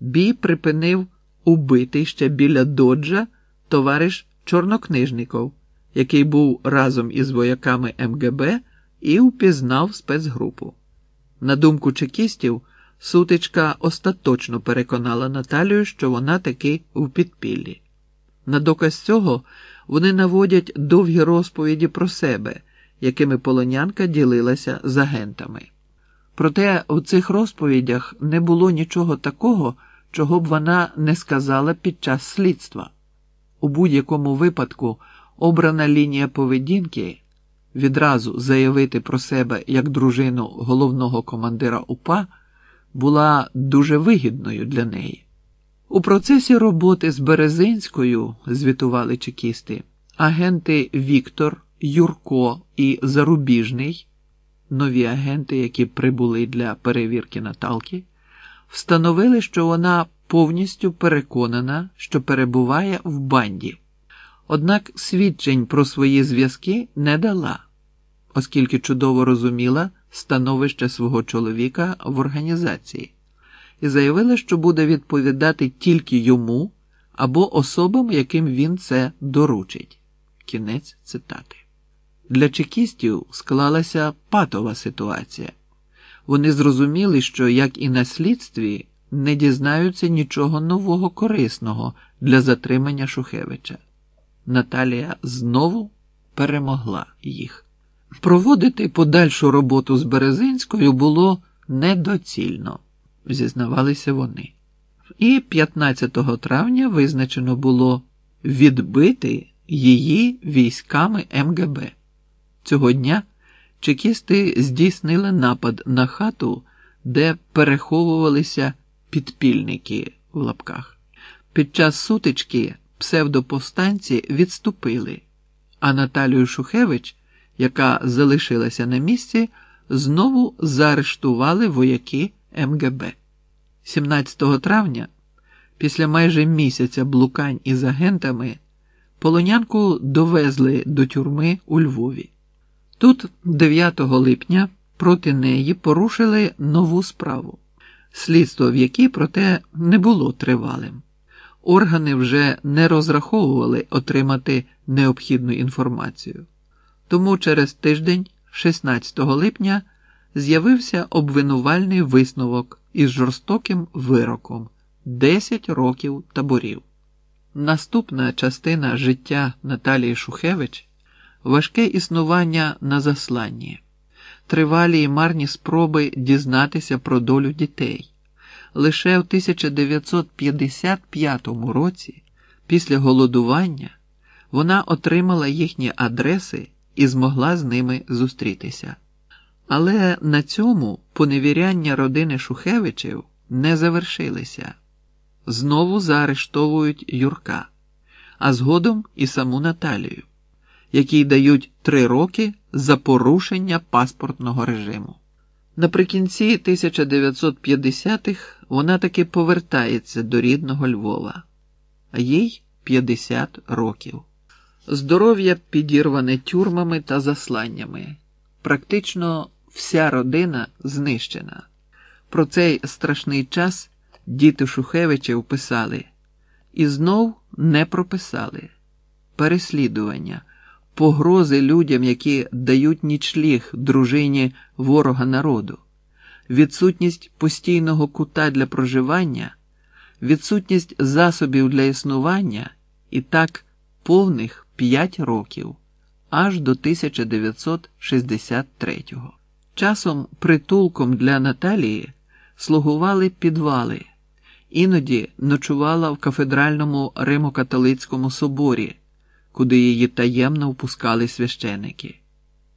Бій припинив убитий ще біля доджа товариш Чорнокнижников, який був разом із вояками МГБ і впізнав спецгрупу. На думку чекістів, сутичка остаточно переконала Наталію, що вона таки в підпіллі. На доказ цього вони наводять довгі розповіді про себе, якими полонянка ділилася з агентами. Проте в цих розповідях не було нічого такого, чого б вона не сказала під час слідства. У будь-якому випадку обрана лінія поведінки відразу заявити про себе як дружину головного командира УПА була дуже вигідною для неї. У процесі роботи з Березинською, звітували чекісти, агенти Віктор, Юрко і Зарубіжний, нові агенти, які прибули для перевірки Наталки, встановили, що вона повністю переконана, що перебуває в банді. Однак свідчень про свої зв'язки не дала, оскільки чудово розуміла становище свого чоловіка в організації, і заявила, що буде відповідати тільки йому або особам, яким він це доручить. Кінець цитати. Для чекістів склалася патова ситуація. Вони зрозуміли, що, як і на слідстві, не дізнаються нічого нового корисного для затримання Шухевича. Наталія знову перемогла їх. Проводити подальшу роботу з Березинською було недоцільно, зізнавалися вони. І 15 травня визначено було відбити її військами МГБ. Цього дня чекісти здійснили напад на хату, де переховувалися підпільники в лапках. Під час сутички псевдоповстанці відступили, а Наталію Шухевич, яка залишилася на місці, знову заарештували вояки МГБ. 17 травня, після майже місяця блукань із агентами, полонянку довезли до тюрми у Львові. Тут, 9 липня, проти неї порушили нову справу, слідство в якій, проте, не було тривалим. Органи вже не розраховували отримати необхідну інформацію. Тому через тиждень, 16 липня, з'явився обвинувальний висновок із жорстоким вироком 10 років таборів. Наступна частина життя Наталії Шухевич важке існування на засланні, тривалі і марні спроби дізнатися про долю дітей. Лише в 1955 році, після голодування, вона отримала їхні адреси і змогла з ними зустрітися. Але на цьому поневіряння родини Шухевичів не завершилися. Знову заарештовують Юрка, а згодом і саму Наталію, якій дають три роки за порушення паспортного режиму. Наприкінці 1950-х вона таки повертається до рідного Львова, а їй 50 років. Здоров'я підірване тюрмами та засланнями. Практично вся родина знищена. Про цей страшний час діти Шухевичів писали і знов не прописали переслідування, погрози людям, які дають нічліг дружині ворога народу, відсутність постійного кута для проживання, відсутність засобів для існування і так повних 5 років аж до 1963-го. Часом притулком для Наталії слугували підвали, іноді ночувала в кафедральному Римо-католицькому соборі, куди її таємно впускали священики.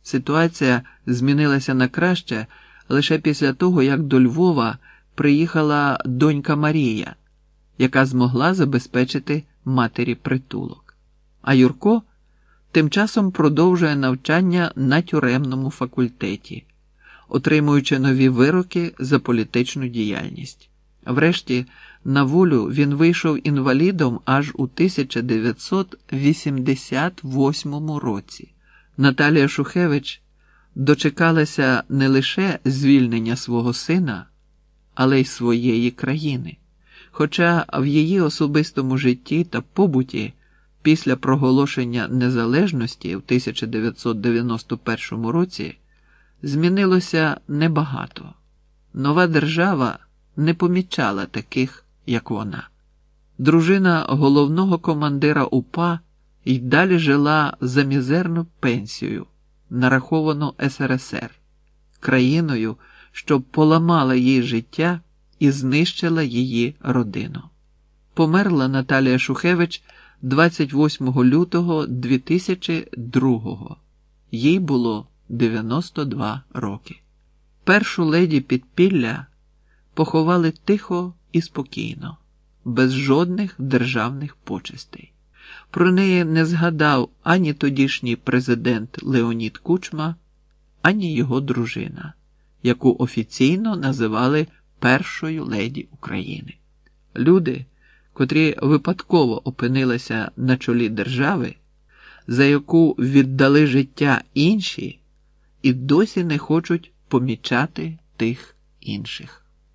Ситуація змінилася на краще лише після того, як до Львова приїхала донька Марія, яка змогла забезпечити матері притулок. А Юрко тим часом продовжує навчання на тюремному факультеті, отримуючи нові вироки за політичну діяльність. Врешті, на волю він вийшов інвалідом аж у 1988 році. Наталія Шухевич дочекалася не лише звільнення свого сина, але й своєї країни, Хоча в її особистому житті та побуті після проголошення незалежності в 1991 році змінилося небагато. Нова держава не помічала таких, як вона. Дружина головного командира УПА й далі жила за мізерну пенсію, нараховану СРСР, країною, що поламала їй життя і знищила її родину. Померла Наталія Шухевич 28 лютого 2002-го. Їй було 92 роки. Першу леді підпілля поховали тихо і спокійно, без жодних державних почестей. Про неї не згадав ані тодішній президент Леонід Кучма, ані його дружина, яку офіційно називали першою леді України. Люди, котрі випадково опинилися на чолі держави, за яку віддали життя інші, і досі не хочуть помічати тих інших.